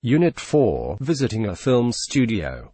Unit 4 Visiting a Film Studio.